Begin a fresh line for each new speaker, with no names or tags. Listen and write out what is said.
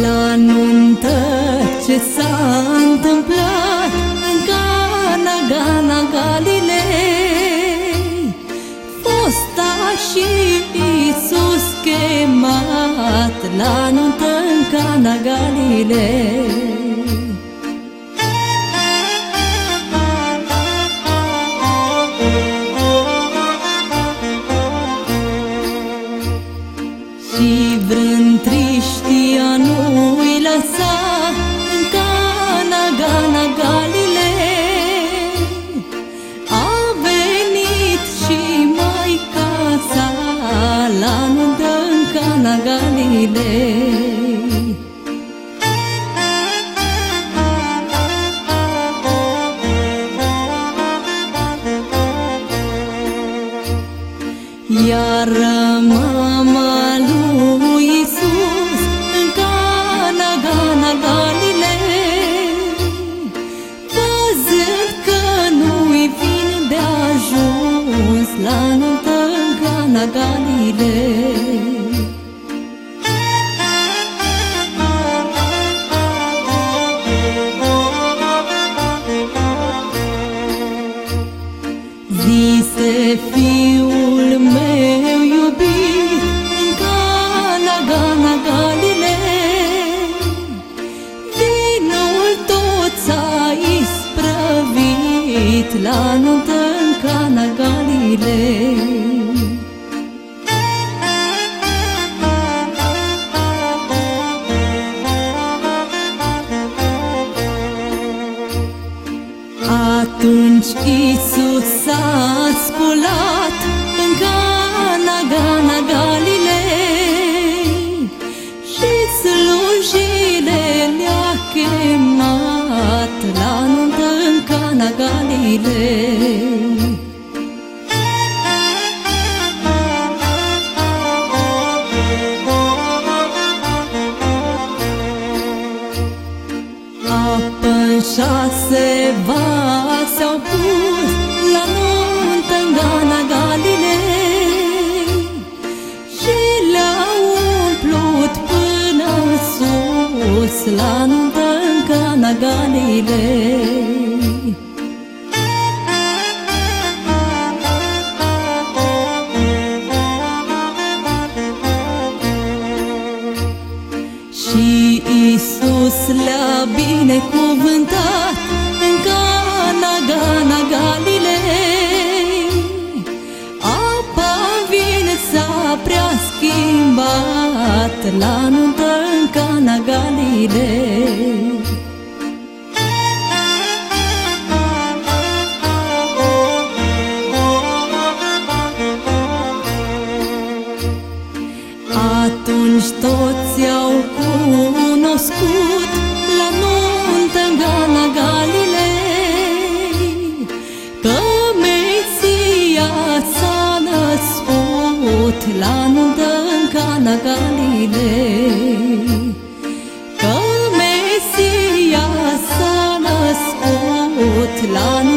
La nuntă ce s-a întâmplat în Cana, Gana, Galilei Fosta și Iisus chemat la nuntă în Cana, Galilei Galilei isprăvit La nuntă în Cana, Galilei. Atunci Isus s-a sculat Apă șase vase au pus la nuntă în Gana Galilei Și le-au umplut până sus la nuntă în Gana Galilei binecuvântat în Cana, Gana, Galilei. Apa în vin s-a prea schimbat la nuntă în Cana, Galilei. Născut la nuntă în Cana Galilei. Că Mesia s-a născut la nuntă